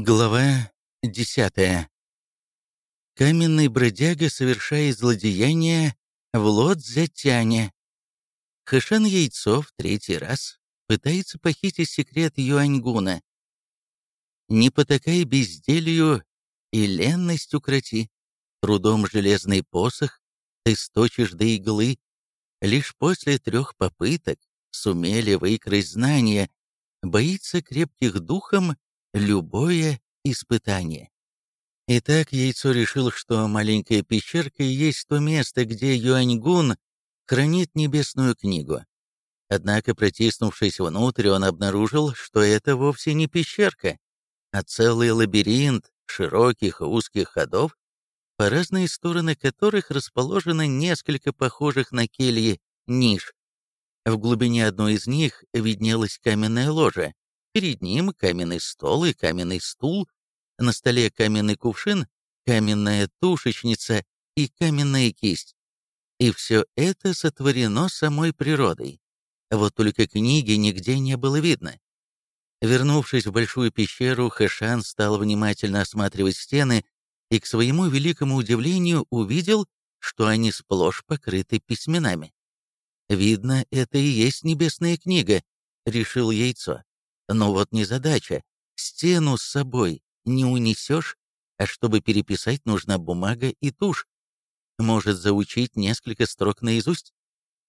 Глава десятая. Каменный бродяга совершает злодеяние в Лодзятяне. Хэшан Яйцов третий раз пытается похитить секрет Юаньгуна. Не потакай безделью и ленность укроти. Трудом железный посох ты сточишь до иглы. Лишь после трех попыток сумели выкрасть знания. Боится крепких духом любое испытание. Итак, яйцо решил, что маленькая пещерка и есть то место, где Юаньгун хранит небесную книгу. Однако, протиснувшись внутрь, он обнаружил, что это вовсе не пещерка, а целый лабиринт широких и узких ходов, по разные стороны которых расположено несколько похожих на кельи ниш. В глубине одной из них виднелась каменная ложа, Перед ним каменный стол и каменный стул, на столе каменный кувшин, каменная тушечница и каменная кисть. И все это сотворено самой природой. Вот только книги нигде не было видно. Вернувшись в большую пещеру, Хэшан стал внимательно осматривать стены и, к своему великому удивлению, увидел, что они сплошь покрыты письменами. «Видно, это и есть небесная книга», — решил яйцо. Но вот не задача. Стену с собой не унесешь, а чтобы переписать, нужна бумага и тушь. Может, заучить несколько строк наизусть?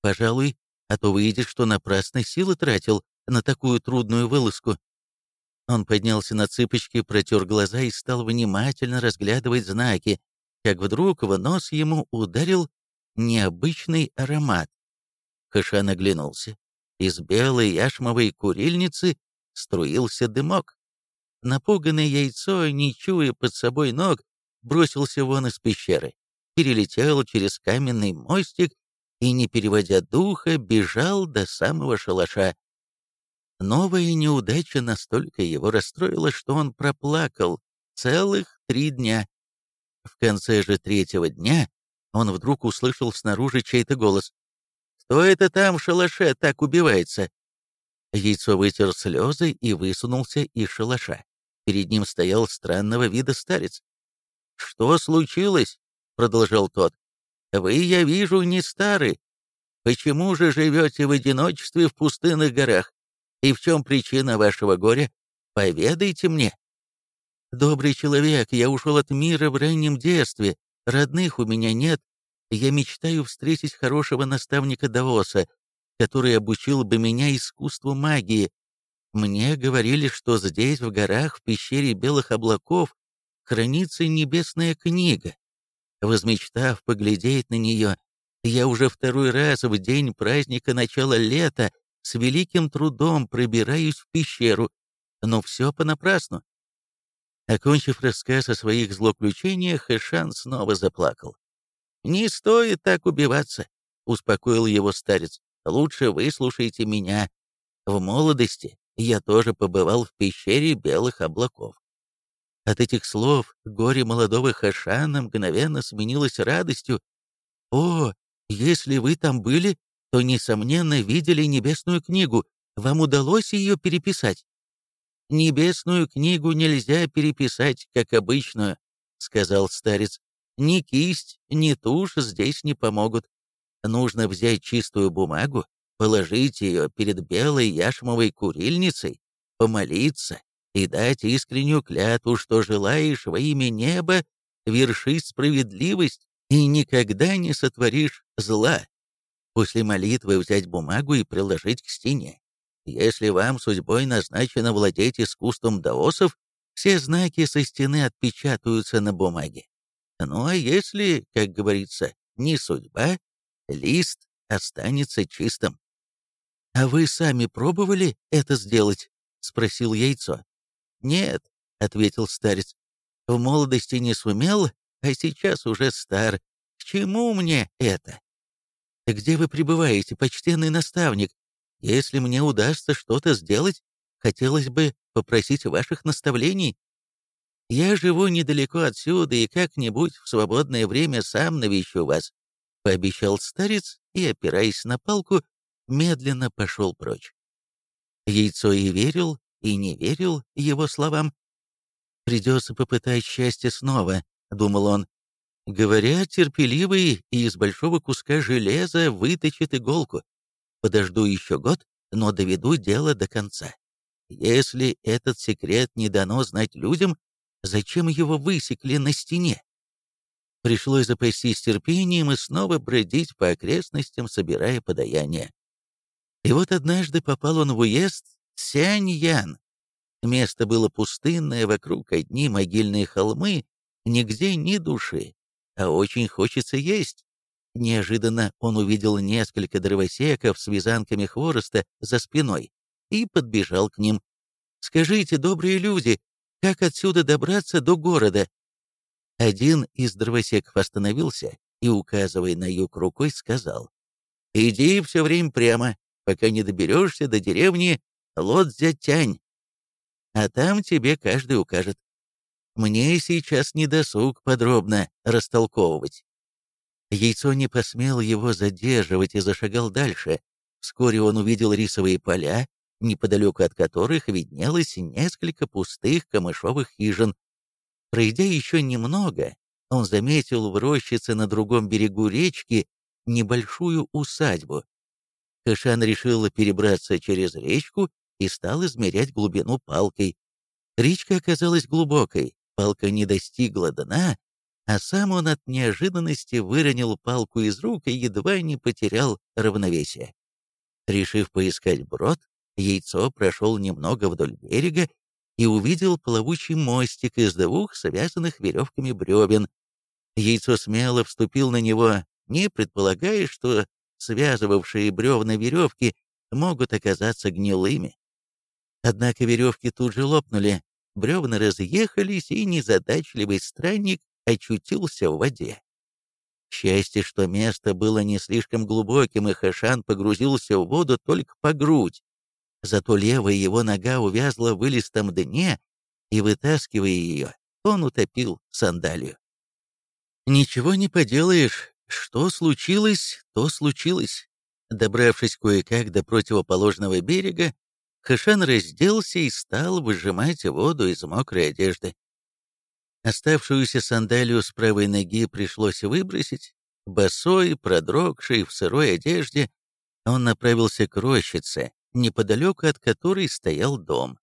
Пожалуй, а то выйдет, что напрасно силы тратил на такую трудную вылазку. Он поднялся на цыпочки, протер глаза и стал внимательно разглядывать знаки, как вдруг в нос ему ударил необычный аромат. Хашан оглянулся. Из белой яшмовой курильницы струился дымок. Напуганное яйцо, не чуя под собой ног, бросился вон из пещеры, перелетел через каменный мостик и, не переводя духа, бежал до самого шалаша. Новая неудача настолько его расстроила, что он проплакал целых три дня. В конце же третьего дня он вдруг услышал снаружи чей-то голос. «Кто это там в шалаше так убивается?» Яйцо вытер слезы и высунулся из шалаша. Перед ним стоял странного вида старец. «Что случилось?» — продолжал тот. «Вы, я вижу, не стары. Почему же живете в одиночестве в пустынных горах? И в чем причина вашего горя? Поведайте мне». «Добрый человек, я ушел от мира в раннем детстве. Родных у меня нет. Я мечтаю встретить хорошего наставника Даоса, который обучил бы меня искусству магии. Мне говорили, что здесь, в горах, в пещере белых облаков, хранится небесная книга. Возмечтав поглядеть на нее, я уже второй раз в день праздника начала лета с великим трудом пробираюсь в пещеру, но все понапрасну. Окончив рассказ о своих злоключениях, Хэшан снова заплакал. «Не стоит так убиваться», — успокоил его старец. Лучше выслушайте меня. В молодости я тоже побывал в пещере белых облаков. От этих слов горе молодого Хашана мгновенно сменилось радостью. «О, если вы там были, то, несомненно, видели небесную книгу. Вам удалось ее переписать?» «Небесную книгу нельзя переписать, как обычную», — сказал старец. «Ни кисть, ни тушь здесь не помогут. Нужно взять чистую бумагу, положить ее перед белой яшмовой курильницей, помолиться и дать искреннюю клятву, что желаешь во имя неба вершить справедливость и никогда не сотворишь зла. После молитвы взять бумагу и приложить к стене. Если вам судьбой назначено владеть искусством даосов, все знаки со стены отпечатаются на бумаге. Ну а если, как говорится, не судьба, лист останется чистым. «А вы сами пробовали это сделать?» — спросил яйцо. «Нет», — ответил старец, — «в молодости не сумел, а сейчас уже стар. К чему мне это?» «Где вы пребываете, почтенный наставник? Если мне удастся что-то сделать, хотелось бы попросить ваших наставлений. Я живу недалеко отсюда и как-нибудь в свободное время сам навещу вас. — пообещал старец и, опираясь на палку, медленно пошел прочь. Яйцо и верил, и не верил его словам. Придется попытать счастье снова, думал он. Говорят, терпеливый и из большого куска железа выточит иголку. Подожду еще год, но доведу дело до конца. Если этот секрет не дано знать людям, зачем его высекли на стене? Пришлось запастись терпением и снова бродить по окрестностям, собирая подаяние. И вот однажды попал он в уезд Сянь-Ян. Место было пустынное, вокруг одни могильные холмы, нигде ни души, а очень хочется есть. Неожиданно он увидел несколько дровосеков с вязанками хвороста за спиной и подбежал к ним. «Скажите, добрые люди, как отсюда добраться до города?» Один из дровосеков остановился и, указывая на юг рукой, сказал, «Иди все время прямо, пока не доберешься до деревни Лодзятянь, а там тебе каждый укажет. Мне сейчас не досуг подробно растолковывать». Яйцо не посмел его задерживать и зашагал дальше. Вскоре он увидел рисовые поля, неподалеку от которых виднелось несколько пустых камышовых хижин, Пройдя еще немного, он заметил в рощице на другом берегу речки небольшую усадьбу. Кашан решил перебраться через речку и стал измерять глубину палкой. Речка оказалась глубокой, палка не достигла дна, а сам он от неожиданности выронил палку из рук и едва не потерял равновесие. Решив поискать брод, яйцо прошел немного вдоль берега и увидел плавучий мостик из двух связанных веревками бревен. Яйцо смело вступил на него, не предполагая, что связывавшие бревна веревки могут оказаться гнилыми. Однако веревки тут же лопнули, бревна разъехались, и незадачливый странник очутился в воде. Счастье, что место было не слишком глубоким, и Хашан погрузился в воду только по грудь. Зато левая его нога увязла в вылистом дне, и, вытаскивая ее, он утопил сандалию. Ничего не поделаешь, что случилось, то случилось. Добравшись кое-как до противоположного берега, Хашан разделся и стал выжимать воду из мокрой одежды. Оставшуюся сандалию с правой ноги пришлось выбросить. Босой, продрогший, в сырой одежде, он направился к рощице, неподалеку от которой стоял дом.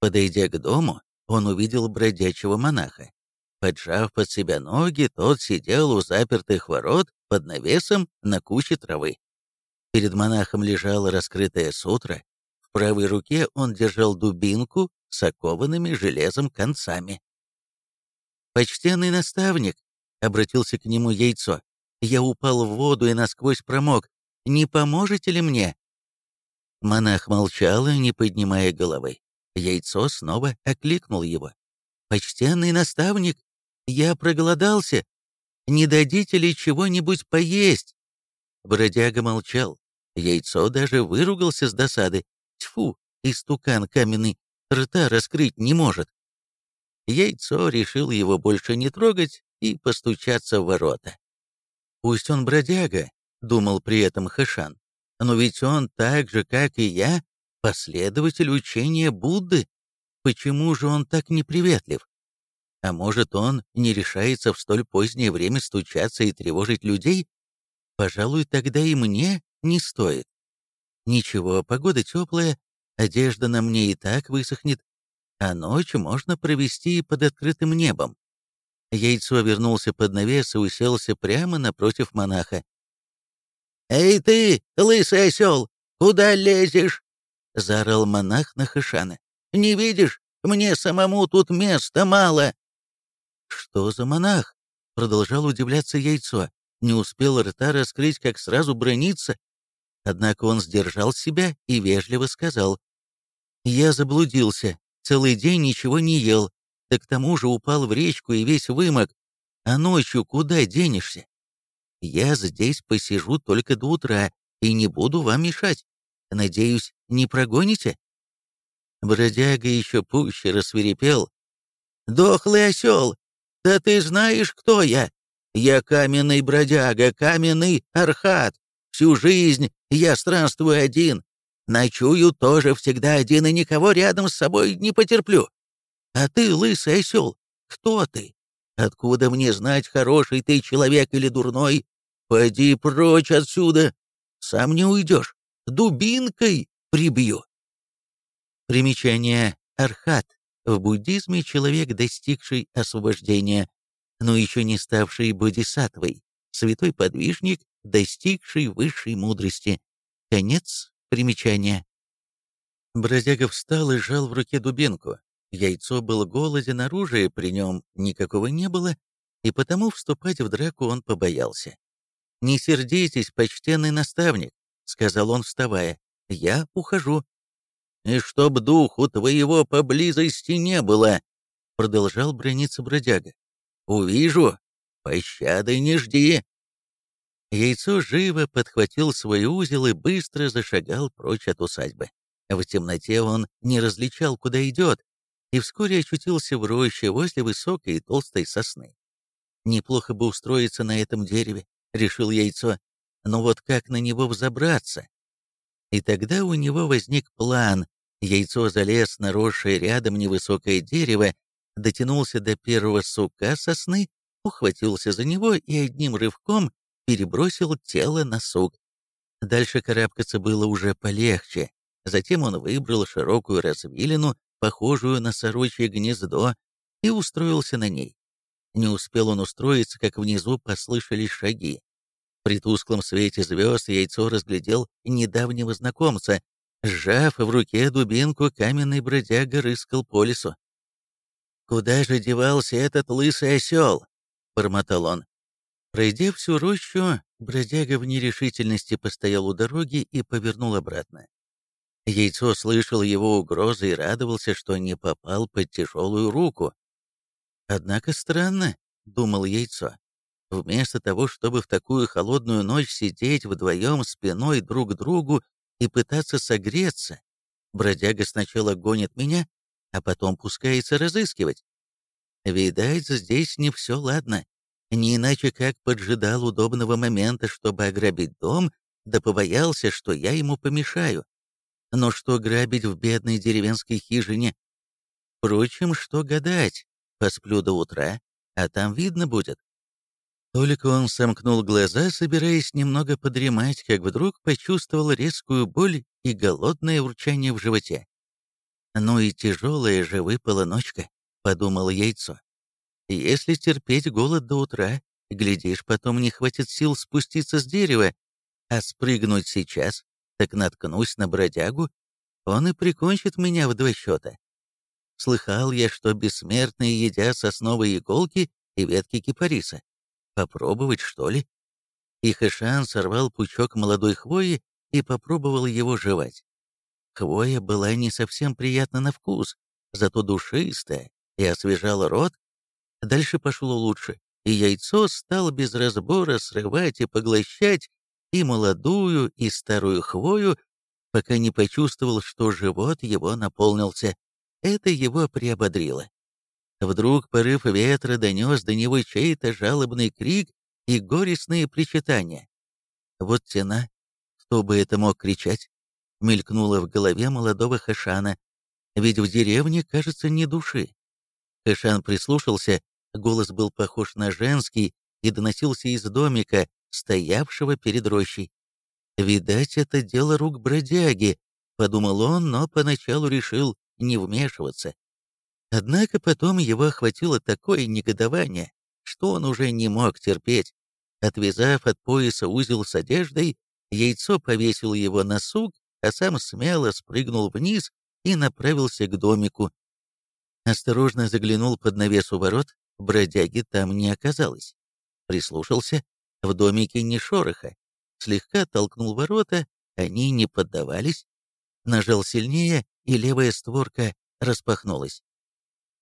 Подойдя к дому, он увидел бродячего монаха. Поджав под себя ноги, тот сидел у запертых ворот под навесом на куче травы. Перед монахом лежала раскрытая сутра, в правой руке он держал дубинку с окованными железом концами. «Почтенный наставник», — обратился к нему яйцо, — «я упал в воду и насквозь промок. Не поможете ли мне?» Монах молчал, не поднимая головы. Яйцо снова окликнул его. «Почтенный наставник, я проголодался. Не дадите ли чего-нибудь поесть?» Бродяга молчал. Яйцо даже выругался с досады. Тьфу, истукан каменный, рта раскрыть не может. Яйцо решил его больше не трогать и постучаться в ворота. «Пусть он бродяга», — думал при этом Хэшан, но ведь он так же, как и я, последователь учения Будды. Почему же он так неприветлив? А может, он не решается в столь позднее время стучаться и тревожить людей? Пожалуй, тогда и мне не стоит. Ничего, погода теплая, одежда на мне и так высохнет, а ночь можно провести под открытым небом. Яйцо вернулся под навес и уселся прямо напротив монаха. «Эй ты, лысый осел, куда лезешь?» — заорал монах на Хашана. «Не видишь, мне самому тут места мало». «Что за монах?» — продолжал удивляться яйцо. Не успел рта раскрыть, как сразу брониться. Однако он сдержал себя и вежливо сказал. «Я заблудился, целый день ничего не ел, да к тому же упал в речку и весь вымок. А ночью куда денешься?» Я здесь посижу только до утра и не буду вам мешать. Надеюсь, не прогоните?» Бродяга еще пуще рассверепел. «Дохлый осел! Да ты знаешь, кто я? Я каменный бродяга, каменный архат. Всю жизнь я странствую один. Ночую тоже всегда один и никого рядом с собой не потерплю. А ты, лысый осел, кто ты? Откуда мне знать, хороший ты человек или дурной? Пойди прочь отсюда, сам не уйдешь, дубинкой прибью. Примечание Архат. В буддизме человек, достигший освобождения, но еще не ставший бодисаттвой, святой подвижник, достигший высшей мудрости. Конец примечания. Бродяга встал и сжал в руке дубинку. Яйцо был голоден, оружия при нем никакого не было, и потому вступать в драку он побоялся. «Не сердитесь, почтенный наставник», — сказал он, вставая. «Я ухожу». «И чтоб духу твоего поблизости не было», — продолжал брониться бродяга. «Увижу, пощады не жди». Яйцо живо подхватил свой узел и быстро зашагал прочь от усадьбы. В темноте он не различал, куда идет, и вскоре очутился в роще возле высокой и толстой сосны. «Неплохо бы устроиться на этом дереве», — решил яйцо, «но вот как на него взобраться?» И тогда у него возник план. Яйцо залез на росшее рядом невысокое дерево, дотянулся до первого сука сосны, ухватился за него и одним рывком перебросил тело на сук. Дальше карабкаться было уже полегче. Затем он выбрал широкую развилину, похожую на сорочье гнездо, и устроился на ней. Не успел он устроиться, как внизу послышались шаги. При тусклом свете звезд яйцо разглядел недавнего знакомца. Сжав в руке дубинку, каменный бродяга рыскал по лесу. «Куда же девался этот лысый осел?» — бормотал он. Пройдя всю рощу, бродяга в нерешительности постоял у дороги и повернул обратно. Яйцо слышал его угрозы и радовался, что не попал под тяжелую руку. Однако странно, — думал Яйцо, — вместо того, чтобы в такую холодную ночь сидеть вдвоем спиной друг к другу и пытаться согреться, бродяга сначала гонит меня, а потом пускается разыскивать. Видать, здесь не все ладно. Не иначе как поджидал удобного момента, чтобы ограбить дом, да побоялся, что я ему помешаю. Но что грабить в бедной деревенской хижине? Впрочем, что гадать? Посплю до утра, а там видно будет. Только он сомкнул глаза, собираясь немного подремать, как вдруг почувствовал резкую боль и голодное урчание в животе. «Ну и тяжелая же выпала ночка», — подумал яйцо. «Если терпеть голод до утра, глядишь, потом не хватит сил спуститься с дерева, а спрыгнуть сейчас так наткнусь на бродягу, он и прикончит меня в два счета. Слыхал я, что бессмертные едят сосновые иголки и ветки кипариса. Попробовать, что ли? И Хэшан сорвал пучок молодой хвои и попробовал его жевать. Хвоя была не совсем приятна на вкус, зато душистая и освежала рот. Дальше пошло лучше, и яйцо стал без разбора срывать и поглощать и молодую, и старую хвою, пока не почувствовал, что живот его наполнился. Это его приободрило. Вдруг порыв ветра донес до него чей-то жалобный крик и горестные причитания. Вот тена, кто бы это мог кричать, мелькнуло в голове молодого Хашана, ведь в деревне, кажется, ни души. Хашан прислушался, голос был похож на женский и доносился из домика, стоявшего перед рощей. «Видать, это дело рук бродяги», — подумал он, но поначалу решил не вмешиваться. Однако потом его охватило такое негодование, что он уже не мог терпеть. Отвязав от пояса узел с одеждой, яйцо повесил его на сук, а сам смело спрыгнул вниз и направился к домику. Осторожно заглянул под навес у ворот, бродяги там не оказалось. Прислушался, в домике ни шороха. Слегка толкнул ворота, они не поддавались. Нажал сильнее, и левая створка распахнулась.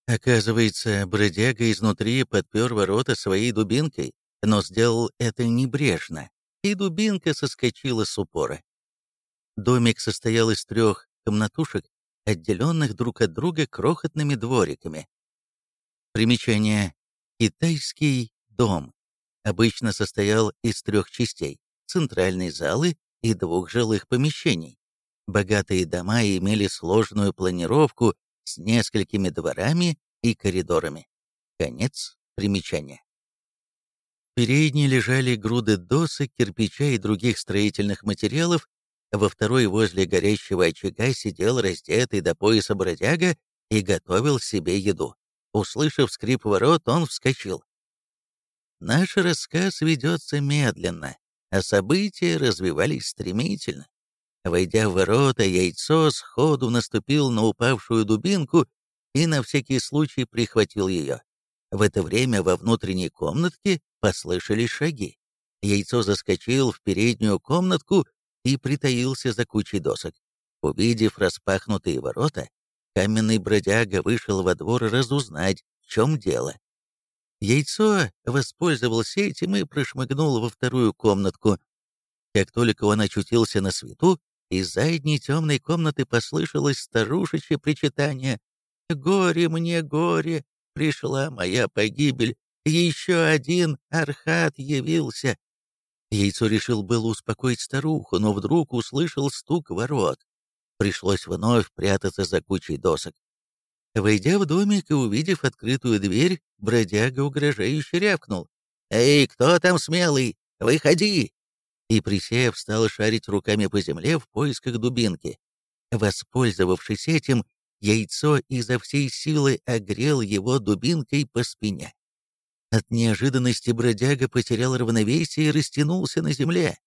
Оказывается, бродяга изнутри подпер ворота своей дубинкой, но сделал это небрежно, и дубинка соскочила с упора. Домик состоял из трех комнатушек, отделенных друг от друга крохотными двориками. Примечание. Китайский дом обычно состоял из трех частей – центральной залы и двух жилых помещений. Богатые дома имели сложную планировку с несколькими дворами и коридорами. Конец примечания. В лежали груды досок, кирпича и других строительных материалов, во второй возле горящего очага сидел раздетый до пояса бродяга и готовил себе еду. Услышав скрип ворот, он вскочил. Наш рассказ ведется медленно, а события развивались стремительно. Войдя в ворота, яйцо сходу наступил на упавшую дубинку и на всякий случай прихватил ее. В это время во внутренней комнатке послышались шаги. Яйцо заскочил в переднюю комнатку и притаился за кучей досок. Увидев распахнутые ворота, каменный бродяга вышел во двор разузнать, в чем дело. Яйцо воспользовался этим и прошмыгнул во вторую комнатку. Как только он очутился на свету, из задней темной комнаты послышалось старушечье причитание. «Горе мне, горе! Пришла моя погибель! Еще один архат явился!» Яйцо решил было успокоить старуху, но вдруг услышал стук ворот. Пришлось вновь прятаться за кучей досок. Войдя в домик и увидев открытую дверь, бродяга угрожающе рявкнул. «Эй, кто там смелый? Выходи!» И, присев, стал шарить руками по земле в поисках дубинки. Воспользовавшись этим, яйцо изо всей силы огрел его дубинкой по спине. От неожиданности бродяга потерял равновесие и растянулся на земле.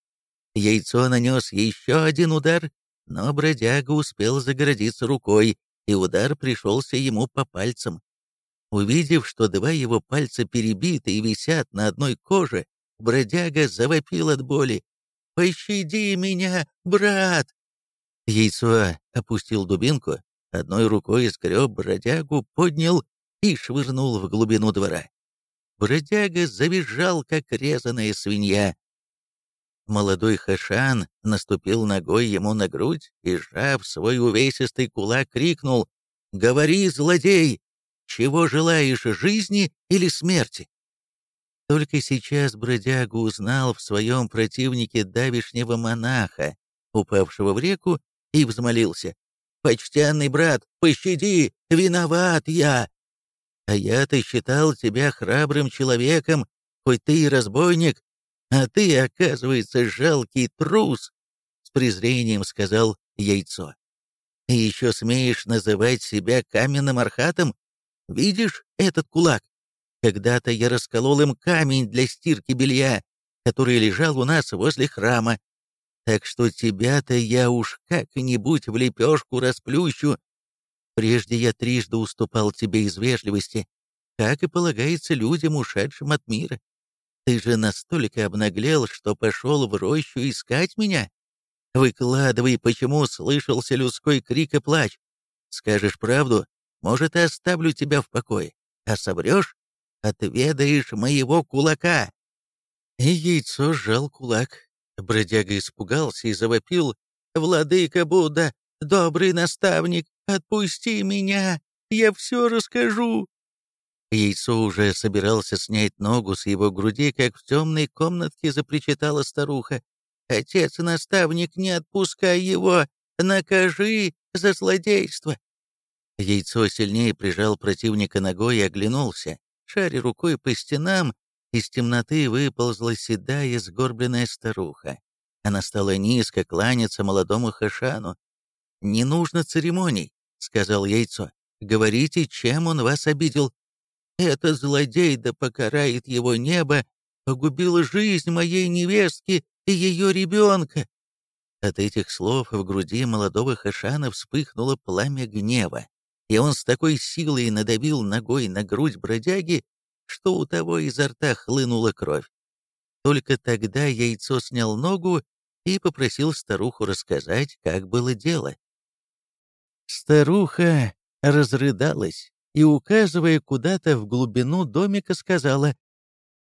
Яйцо нанес еще один удар, но бродяга успел загородиться рукой, и удар пришелся ему по пальцам. Увидев, что два его пальца перебиты и висят на одной коже, бродяга завопил от боли. «Пощади меня, брат!» Яйцо опустил дубинку, одной рукой скреб бродягу, поднял и швырнул в глубину двора. Бродяга завизжал, как резаная свинья. Молодой Хашан наступил ногой ему на грудь и, сжав свой увесистый кулак, крикнул «Говори, злодей! Чего желаешь, жизни или смерти?» Только сейчас бродяга узнал в своем противнике давишнего монаха, упавшего в реку, и взмолился. «Почтенный брат, пощади! Виноват я!» А я-то считал тебя храбрым человеком, хоть ты и разбойник, а ты, оказывается, жалкий трус, — с презрением сказал яйцо. И еще смеешь называть себя каменным архатом? Видишь этот кулак? Когда-то я расколол им камень для стирки белья, который лежал у нас возле храма. Так что тебя-то я уж как-нибудь в лепешку расплющу, Прежде я трижды уступал тебе из вежливости, как и полагается людям, ушедшим от мира. Ты же настолько обнаглел, что пошел в рощу искать меня? Выкладывай, почему слышался людской крик и плач. Скажешь правду, может, и оставлю тебя в покое, а соврешь, отведаешь моего кулака. И яйцо сжал кулак. Бродяга испугался и завопил. «Владыка Будда, добрый наставник, «Отпусти меня! Я все расскажу!» Яйцо уже собирался снять ногу с его груди, как в темной комнатке запричитала старуха. «Отец-наставник, не отпускай его! Накажи за злодейство!» Яйцо сильнее прижал противника ногой и оглянулся. Шаря рукой по стенам, из темноты выползла седая сгорбленная старуха. Она стала низко кланяться молодому Хашану. «Не нужно церемоний сказал яйцо. «Говорите, чем он вас обидел? Этот злодей, да покарает его небо, погубил жизнь моей невестки и ее ребенка». От этих слов в груди молодого Хашана вспыхнуло пламя гнева, и он с такой силой надавил ногой на грудь бродяги, что у того изо рта хлынула кровь. Только тогда яйцо снял ногу и попросил старуху рассказать, как было дело. Старуха разрыдалась и, указывая куда-то в глубину домика, сказала,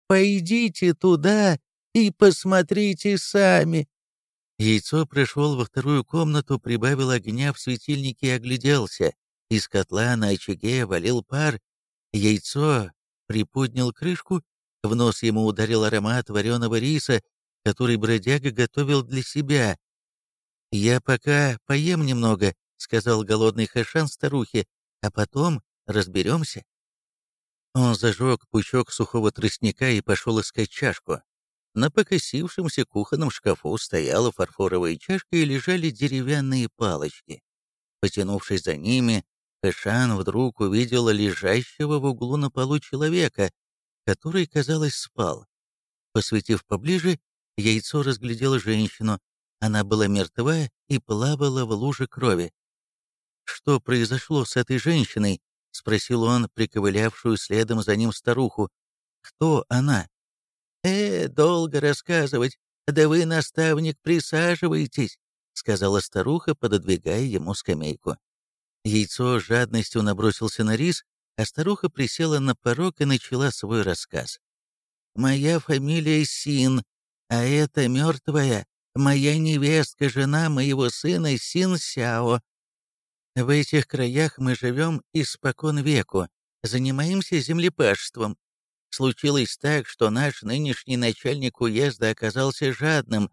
«Пойдите туда и посмотрите сами». Яйцо пришел во вторую комнату, прибавил огня в светильнике и огляделся. Из котла на очаге валил пар. Яйцо приподнял крышку, в нос ему ударил аромат вареного риса, который бродяга готовил для себя. «Я пока поем немного», — сказал голодный Хэшан старухе, а потом разберемся. Он зажег пучок сухого тростника и пошел искать чашку. На покосившемся кухонном шкафу стояла фарфоровая чашка и лежали деревянные палочки. Потянувшись за ними, Хэшан вдруг увидела лежащего в углу на полу человека, который, казалось, спал. Посветив поближе, яйцо разглядело женщину. Она была мертва и плавала в луже крови. «Что произошло с этой женщиной?» — спросил он приковылявшую следом за ним старуху. «Кто она?» «Э, долго рассказывать. Да вы, наставник, присаживайтесь», — сказала старуха, пододвигая ему скамейку. Яйцо жадностью набросился на рис, а старуха присела на порог и начала свой рассказ. «Моя фамилия Син, а это мертвая, моя невестка, жена моего сына Син Сяо. В этих краях мы живем испокон веку, занимаемся землепашеством. Случилось так, что наш нынешний начальник уезда оказался жадным.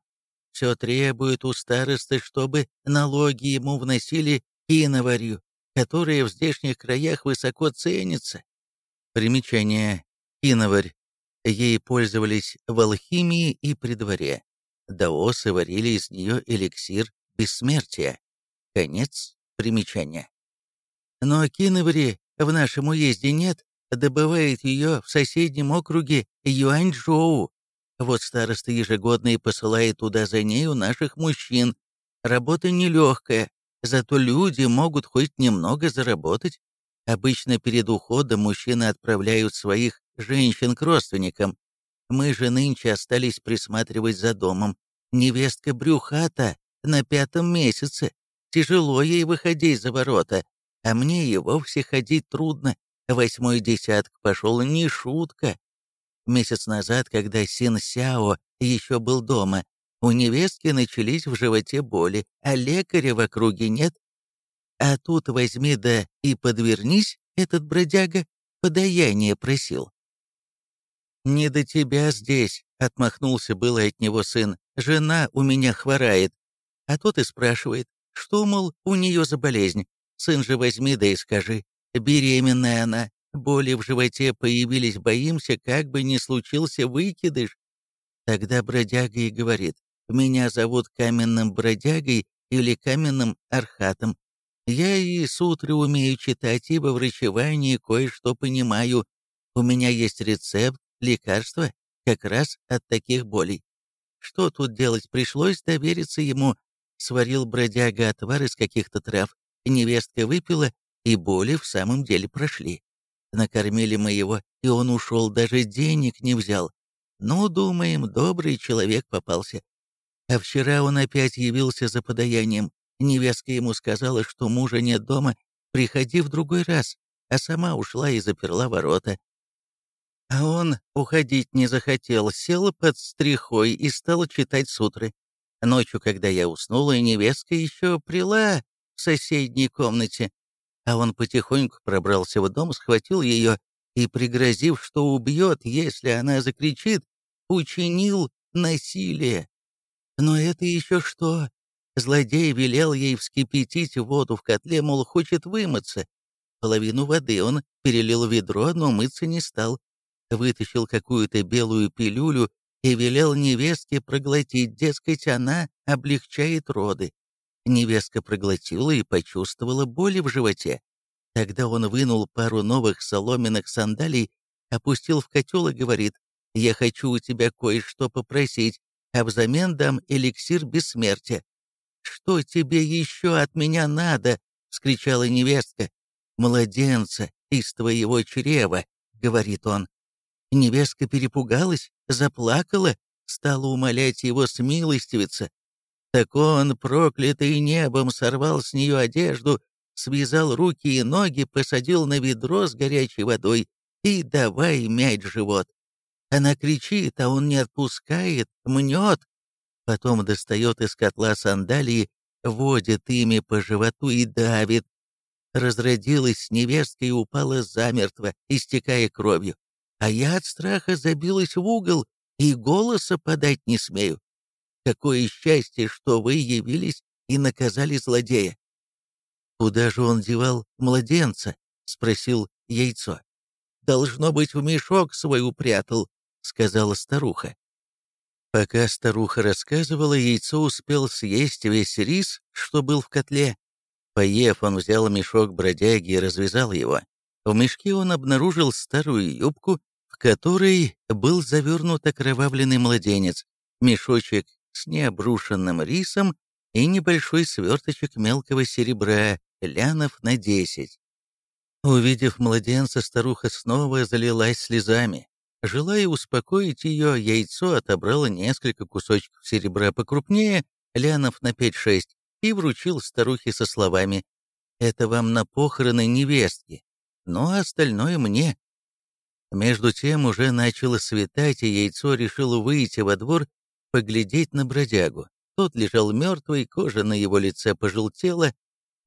Все требует у старосты, чтобы налоги ему вносили киноварью, которая в здешних краях высоко ценится. Примечание. Киноварь. Ей пользовались в алхимии и при дворе. Даосы варили из нее эликсир бессмертия. Конец примечания. Но киновари в нашем уезде нет, добывает ее в соседнем округе Юаньчжоу. Вот староста ежегодно и посылает туда за нею наших мужчин. Работа нелегкая, зато люди могут хоть немного заработать. Обычно перед уходом мужчины отправляют своих женщин к родственникам. Мы же нынче остались присматривать за домом. Невестка брюхата на пятом месяце. Тяжело ей выходить за ворота, а мне и вовсе ходить трудно. Восьмой десяток пошел не шутка. Месяц назад, когда Син Сяо еще был дома, у невестки начались в животе боли, а лекаря в округе нет. А тут возьми да и подвернись, этот бродяга подаяние просил. «Не до тебя здесь», — отмахнулся было от него сын, — «жена у меня хворает». А тот и спрашивает, что, мол, у нее за болезнь. Сын же возьми да и скажи. Беременная она, боли в животе появились, боимся, как бы не случился выкидыш. Тогда бродяга и говорит, меня зовут каменным бродягой или каменным архатом. Я и сутры умею читать, и во врачевании кое-что понимаю. У меня есть рецепт, лекарства, как раз от таких болей. Что тут делать, пришлось довериться ему. Сварил бродяга отвар из каких-то трав, невестка выпила, и боли в самом деле прошли. Накормили мы его, и он ушел, даже денег не взял. Ну, думаем, добрый человек попался. А вчера он опять явился за подаянием. Невестка ему сказала, что мужа нет дома, приходи в другой раз, а сама ушла и заперла ворота. А он уходить не захотел, сел под стрихой и стал читать сутры. Ночью, когда я уснула, невестка еще прила в соседней комнате, а он потихоньку пробрался в дом, схватил ее и, пригрозив, что убьет, если она закричит, учинил насилие. Но это еще что? Злодей велел ей вскипятить воду в котле, мол, хочет вымыться. Половину воды он перелил в ведро, но мыться не стал. Вытащил какую-то белую пилюлю и велел невестке проглотить, дескать, она облегчает роды. Невестка проглотила и почувствовала боли в животе. Тогда он вынул пару новых соломенных сандалий, опустил в котел и говорит, «Я хочу у тебя кое-что попросить, а взамен дам эликсир бессмертия». «Что тебе еще от меня надо?» — вскричала невестка. «Младенца из твоего чрева», — говорит он. Невестка перепугалась, заплакала, стала умолять его смилостивиться. Так он, проклятый небом, сорвал с нее одежду, связал руки и ноги, посадил на ведро с горячей водой и давай мять живот. Она кричит, а он не отпускает, мнет. Потом достает из котла сандалии, водит ими по животу и давит. Разродилась с невесткой и упала замертво, истекая кровью. А я от страха забилась в угол и голоса подать не смею. Какое счастье, что вы явились и наказали злодея. Куда же он девал младенца? спросил яйцо. «Должно быть, в мешок свой упрятал», — сказала старуха. Пока старуха рассказывала, яйцо успел съесть весь рис, что был в котле. Поев, он взял мешок бродяги и развязал его. В мешке он обнаружил старую юбку, в которой был завернут окровавленный младенец, мешочек с необрушенным рисом и небольшой сверточек мелкого серебра, лянов на десять. Увидев младенца, старуха снова залилась слезами. Желая успокоить ее, яйцо отобрало несколько кусочков серебра покрупнее, лянов на 5-6, и вручил старухе со словами «Это вам на похороны невестки, а остальное мне». Между тем уже начало светать, и яйцо решило выйти во двор, поглядеть на бродягу. Тот лежал мертвый, кожа на его лице пожелтела,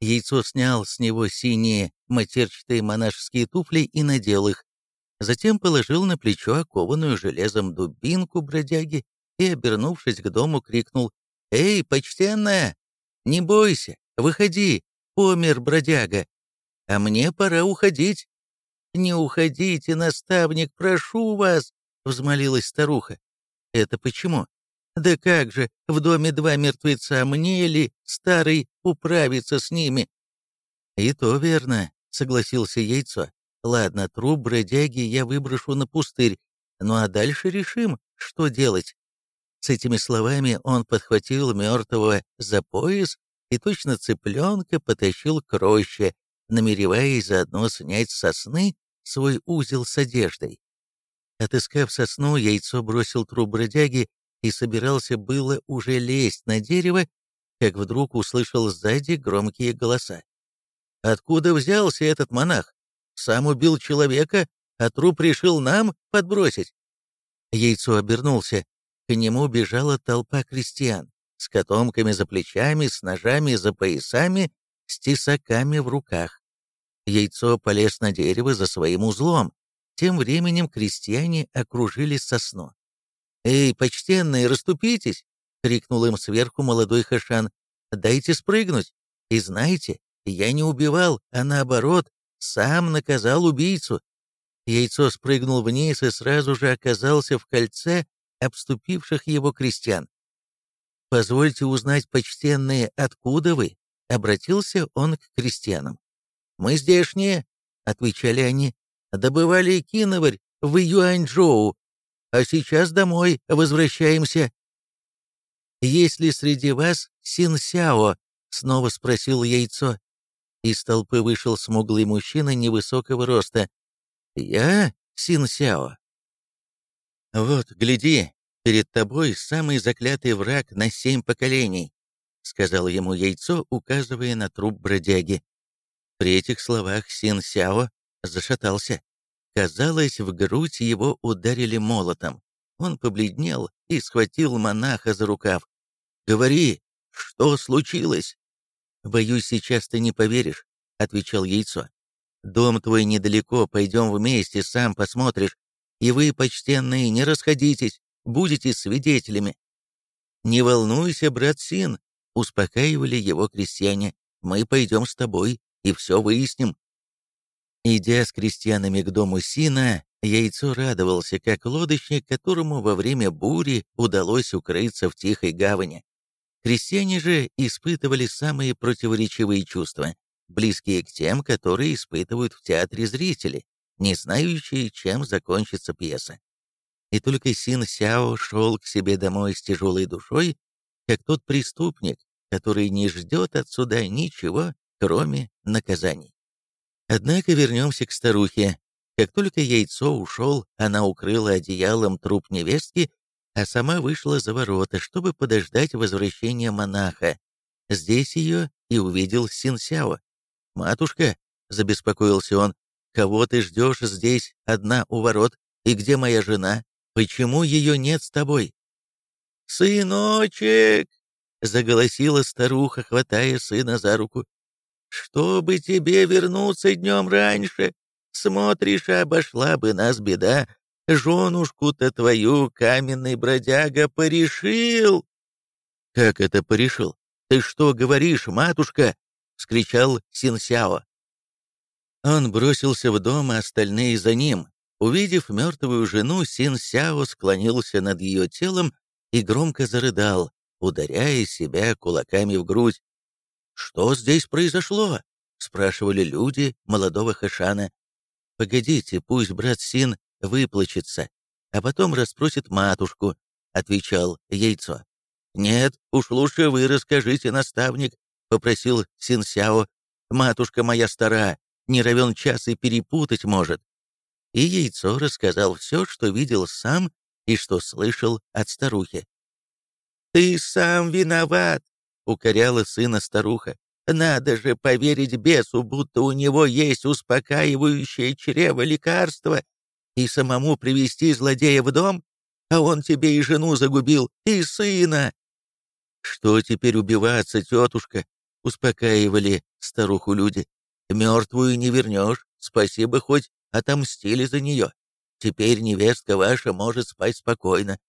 Яйцо снял с него синие матерчатые монашеские туфли и надел их. Затем положил на плечо окованную железом дубинку бродяги и, обернувшись к дому, крикнул «Эй, почтенная, не бойся, выходи, помер бродяга, а мне пора уходить». «Не уходите, наставник, прошу вас!» — взмолилась старуха. «Это почему?» Да как же, в доме два мертвеца, мне ли, старый, управиться с ними? И то верно, согласился яйцо. Ладно, труп бродяги я выброшу на пустырь, ну а дальше решим, что делать. С этими словами он подхватил мертвого за пояс и точно цыпленка потащил к роще, намереваясь заодно снять с сосны свой узел с одеждой. Отыскав сосну, яйцо бросил труп бродяги и собирался было уже лезть на дерево, как вдруг услышал сзади громкие голоса. «Откуда взялся этот монах? Сам убил человека, а труп решил нам подбросить?» Яйцо обернулся. К нему бежала толпа крестьян с котомками за плечами, с ножами за поясами, с тесаками в руках. Яйцо полез на дерево за своим узлом. Тем временем крестьяне окружили сосну. «Эй, почтенные, расступитесь!» — крикнул им сверху молодой Хашан. «Дайте спрыгнуть! И знаете, я не убивал, а наоборот, сам наказал убийцу». Яйцо спрыгнул вниз и сразу же оказался в кольце обступивших его крестьян. «Позвольте узнать, почтенные, откуда вы?» — обратился он к крестьянам. «Мы здешние», — отвечали они, — «добывали киноварь в Юаньчжоу, а сейчас домой возвращаемся». «Есть ли среди вас Син Сяо?» — снова спросил яйцо. Из толпы вышел смуглый мужчина невысокого роста. «Я Син Сяо?» «Вот, гляди, перед тобой самый заклятый враг на семь поколений», — сказал ему яйцо, указывая на труп бродяги. При этих словах Син Сяо зашатался. Казалось, в грудь его ударили молотом. Он побледнел и схватил монаха за рукав. «Говори, что случилось?» «Боюсь, сейчас ты не поверишь», — отвечал яйцо. «Дом твой недалеко, пойдем вместе, сам посмотришь. И вы, почтенные, не расходитесь, будете свидетелями». «Не волнуйся, брат Син», — успокаивали его крестьяне. «Мы пойдем с тобой и все выясним. Идя с крестьянами к дому Сина, Яйцо радовался, как лодочник, которому во время бури удалось укрыться в тихой гавани. Крестьяне же испытывали самые противоречивые чувства, близкие к тем, которые испытывают в театре зрители, не знающие, чем закончится пьеса. И только Син Сяо шел к себе домой с тяжелой душой, как тот преступник, который не ждет от суда ничего, кроме наказаний. Однако вернемся к старухе. Как только яйцо ушел, она укрыла одеялом труп невестки, а сама вышла за ворота, чтобы подождать возвращения монаха. Здесь ее и увидел Синсяо. «Матушка», — забеспокоился он, — «кого ты ждешь здесь, одна у ворот? И где моя жена? Почему ее нет с тобой?» «Сыночек!» — заголосила старуха, хватая сына за руку чтобы тебе вернуться днем раньше. Смотришь, обошла бы нас беда. Женушку-то твою каменный бродяга порешил. — Как это порешил? Ты что говоришь, матушка? — вскричал Синсяо. Он бросился в дом, а остальные за ним. Увидев мертвую жену, Син Сяо склонился над ее телом и громко зарыдал, ударяя себя кулаками в грудь. «Что здесь произошло?» — спрашивали люди молодого Хэшана. «Погодите, пусть брат Син выплачется, а потом расспросит матушку», — отвечал Яйцо. «Нет, уж лучше вы расскажите, наставник», — попросил Син Сяо. «Матушка моя стара, не равен час и перепутать может». И Яйцо рассказал все, что видел сам и что слышал от старухи. «Ты сам виноват!» — укоряла сына старуха. «Надо же поверить бесу, будто у него есть успокаивающее чрево лекарство, и самому привести злодея в дом, а он тебе и жену загубил, и сына!» «Что теперь убиваться, тетушка?» — успокаивали старуху люди. «Мертвую не вернешь, спасибо хоть отомстили за нее. Теперь невестка ваша может спать спокойно,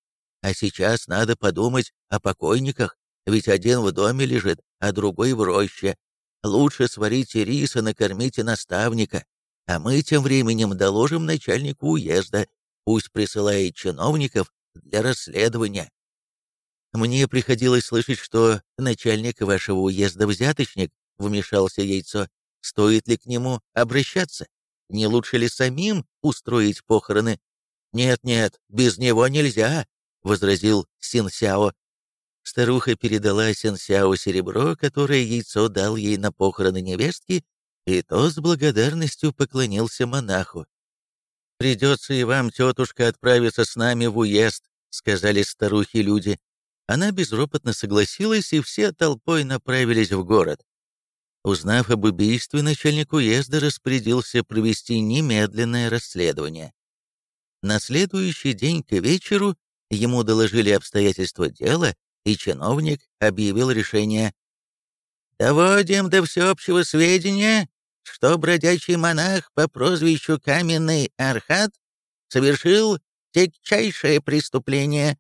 а сейчас надо подумать о покойниках, ведь один в доме лежит, а другой в роще. Лучше сварите рис и накормите наставника, а мы тем временем доложим начальнику уезда, пусть присылает чиновников для расследования. Мне приходилось слышать, что начальник вашего уезда взяточник, вмешался яйцо. Стоит ли к нему обращаться? Не лучше ли самим устроить похороны? Нет-нет, без него нельзя, возразил Син Сяо. Старуха передала Син Сяо серебро, которое яйцо дал ей на похороны невестки, и то с благодарностью поклонился монаху. «Придется и вам, тетушка, отправиться с нами в уезд», — сказали старухи-люди. Она безропотно согласилась, и все толпой направились в город. Узнав об убийстве, начальник уезда распорядился провести немедленное расследование. На следующий день к вечеру Ему доложили обстоятельства дела, и чиновник объявил решение. «Доводим до всеобщего сведения, что бродячий монах по прозвищу Каменный Архат совершил тягчайшее преступление,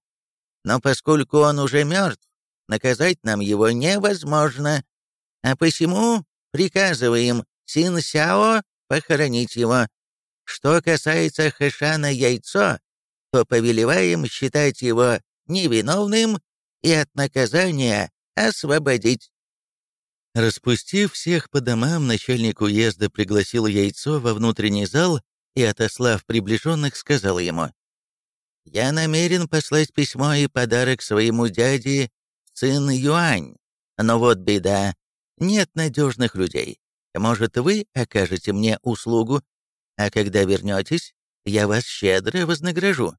но поскольку он уже мертв, наказать нам его невозможно, а посему приказываем Син Сяо похоронить его. Что касается Хэшана Яйцо, то повелеваем считать его невиновным и от наказания освободить. Распустив всех по домам, начальник уезда пригласил Яйцо во внутренний зал и, отослав приближенных, сказал ему, «Я намерен послать письмо и подарок своему дяде Цин Юань, но вот беда, нет надежных людей. Может, вы окажете мне услугу, а когда вернетесь, я вас щедро вознагражу».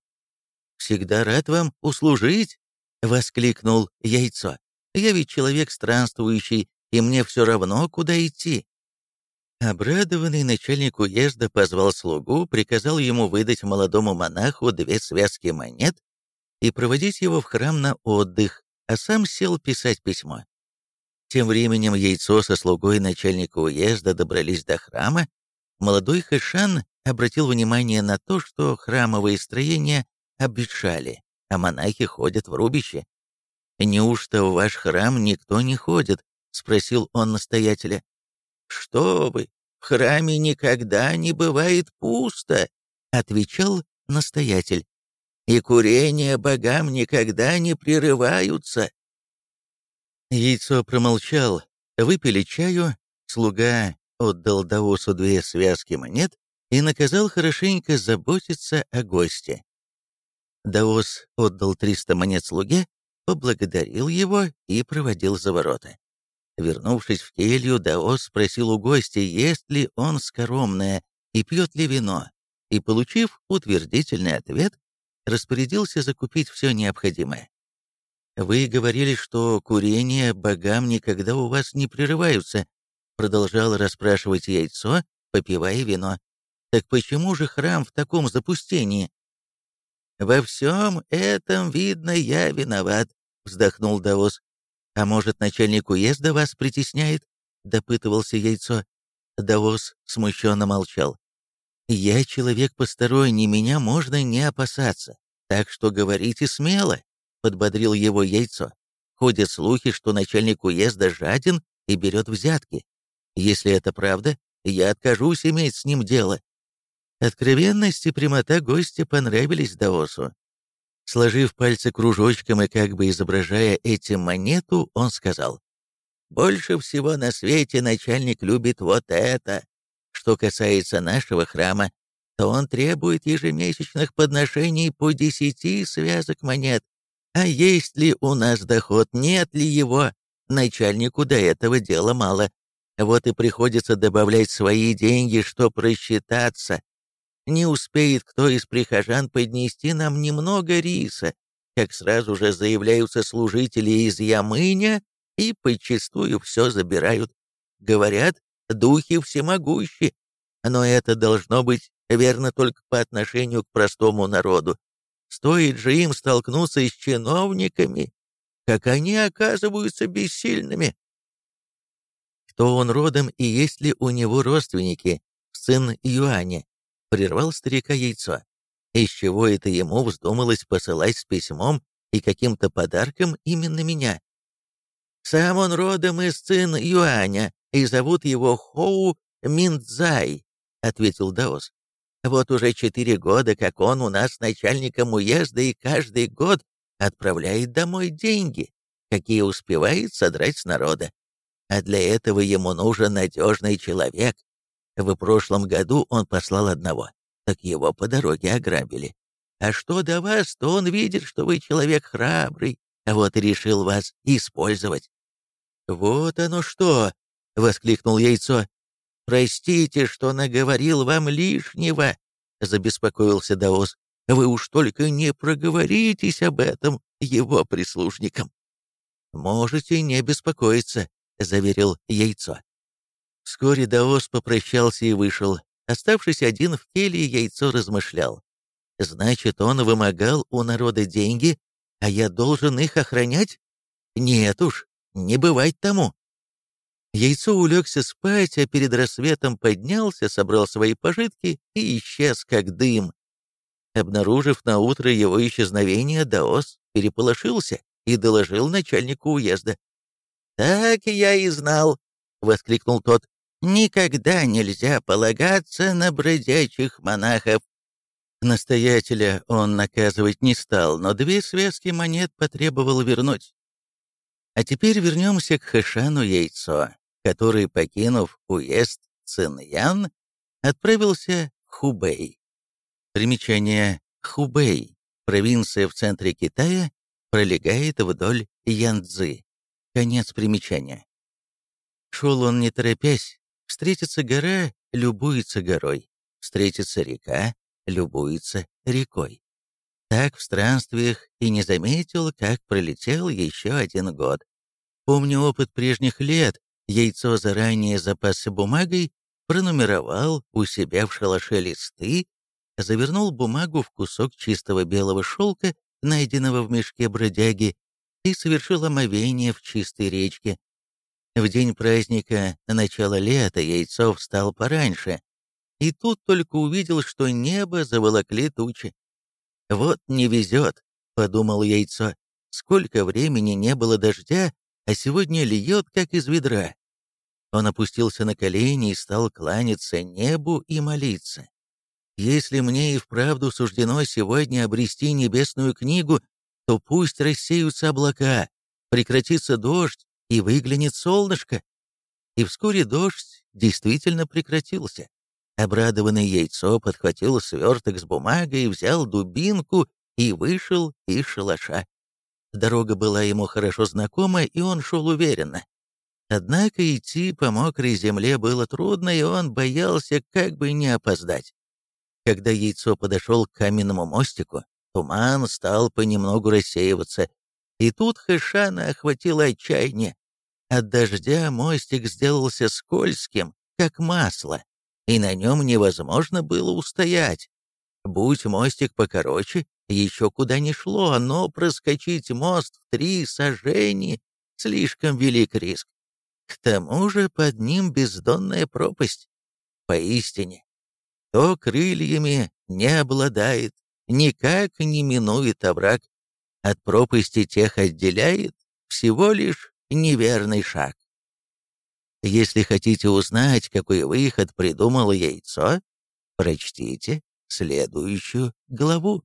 «Всегда рад вам услужить», — воскликнул Яйцо. «Я ведь человек странствующий, и мне все равно, куда идти». Обрадованный начальник уезда позвал слугу, приказал ему выдать молодому монаху две связки монет и проводить его в храм на отдых, а сам сел писать письмо. Тем временем яйцо со слугой начальника уезда добрались до храма. Молодой Хэшан обратил внимание на то, что храмовые строения обветшали, а монахи ходят в рубище. «Неужто в ваш храм никто не ходит?» — спросил он настоятеля. «Что вы, в храме никогда не бывает пусто», — отвечал настоятель. «И курения богам никогда не прерываются». Яйцо промолчал, выпили чаю, слуга отдал Даосу две связки монет и наказал хорошенько заботиться о госте. Даос отдал 300 монет слуге, поблагодарил его и проводил за ворота. Вернувшись в келью, Даос спросил у гостя, ест ли он скоромное и пьет ли вино, и, получив утвердительный ответ, распорядился закупить все необходимое. «Вы говорили, что курение богам никогда у вас не прерываются», продолжал расспрашивать яйцо, попивая вино. «Так почему же храм в таком запустении?» «Во всем этом, видно, я виноват», — вздохнул Давос. «А может, начальник уезда вас притесняет?» — допытывался яйцо. Давос смущенно молчал. «Я человек посторонний, меня можно не опасаться, так что говорите смело», — подбодрил его яйцо. Ходят слухи, что начальник уезда жаден и берет взятки. Если это правда, я откажусь иметь с ним дело». Откровенность и прямота гостя понравились Даосу. Сложив пальцы кружочком и как бы изображая этим монету, он сказал, «Больше всего на свете начальник любит вот это. Что касается нашего храма, то он требует ежемесячных подношений по десяти связок монет. А есть ли у нас доход, нет ли его? Начальнику до этого дела мало. Вот и приходится добавлять свои деньги, что просчитаться. Не успеет кто из прихожан поднести нам немного риса, как сразу же заявляются служители из Ямыня и подчистую все забирают. Говорят, духи всемогущи, но это должно быть верно только по отношению к простому народу. Стоит же им столкнуться с чиновниками, как они оказываются бессильными. Кто он родом и есть ли у него родственники, сын Юаня? — прервал старика яйцо. Из чего это ему вздумалось посылать с письмом и каким-то подарком именно меня? Сам он родом из Цин Юаня, и зовут его Хоу Миндзай, — ответил Даос. Вот уже четыре года, как он у нас начальником уезда, и каждый год отправляет домой деньги, какие успевает содрать с народа. А для этого ему нужен надежный человек, в прошлом году он послал одного, так его по дороге ограбили. А что до вас, то он видит, что вы человек храбрый, а вот и решил вас использовать». «Вот оно что!» — воскликнул яйцо. «Простите, что наговорил вам лишнего», — забеспокоился Даос. «Вы уж только не проговоритесь об этом его прислужникам». «Можете не беспокоиться», — заверил яйцо. Вскоре Даос попрощался и вышел. Оставшись один в келье, яйцо размышлял. Значит, он вымогал у народа деньги, а я должен их охранять? Нет уж, не бывать тому. Яйцо улегся спать, а перед рассветом поднялся, собрал свои пожитки и исчез, как дым. Обнаружив на утро его исчезновение, Даос переполошился и доложил начальнику уезда. «Так я и знал», — воскликнул тот. Никогда нельзя полагаться на бродячих монахов. Настоятеля он наказывать не стал, но две связки монет потребовал вернуть. А теперь вернемся к Хэшану Яйцо, который, покинув уезд Циньян, отправился в Хубэй. Примечание Хубэй, провинция в центре Китая, пролегает вдоль Янцзы. Конец примечания. Шел он не торопясь, Встретится гора — любуется горой. Встретится река — любуется рекой. Так в странствиях и не заметил, как пролетел еще один год. Помню опыт прежних лет, яйцо заранее запасся бумагой, пронумеровал у себя в шалаше листы, завернул бумагу в кусок чистого белого шелка, найденного в мешке бродяги, и совершил омовение в чистой речке, в день праздника, начала лета, Яйцов встал пораньше, и тут только увидел, что небо заволокли тучи. «Вот не везет», — подумал Яйцо, — «сколько времени не было дождя, а сегодня льет, как из ведра». Он опустился на колени и стал кланяться небу и молиться. «Если мне и вправду суждено сегодня обрести небесную книгу, то пусть рассеются облака, прекратится дождь, и выглянет солнышко. И вскоре дождь действительно прекратился. Обрадованное яйцо подхватил сверток с бумагой, взял дубинку и вышел из шалаша. Дорога была ему хорошо знакома, и он шел уверенно. Однако идти по мокрой земле было трудно, и он боялся как бы не опоздать. Когда яйцо подошел к каменному мостику, туман стал понемногу рассеиваться, и тут Хэшана охватило отчаяние. От дождя мостик сделался скользким, как масло, и на нем невозможно было устоять. Будь мостик покороче, еще куда ни шло, но проскочить мост в три сажени — слишком велик риск. К тому же под ним бездонная пропасть. Поистине, то крыльями не обладает, никак не минует овраг, от пропасти тех отделяет всего лишь неверный шаг. Если хотите узнать, какой выход придумало яйцо, прочтите следующую главу.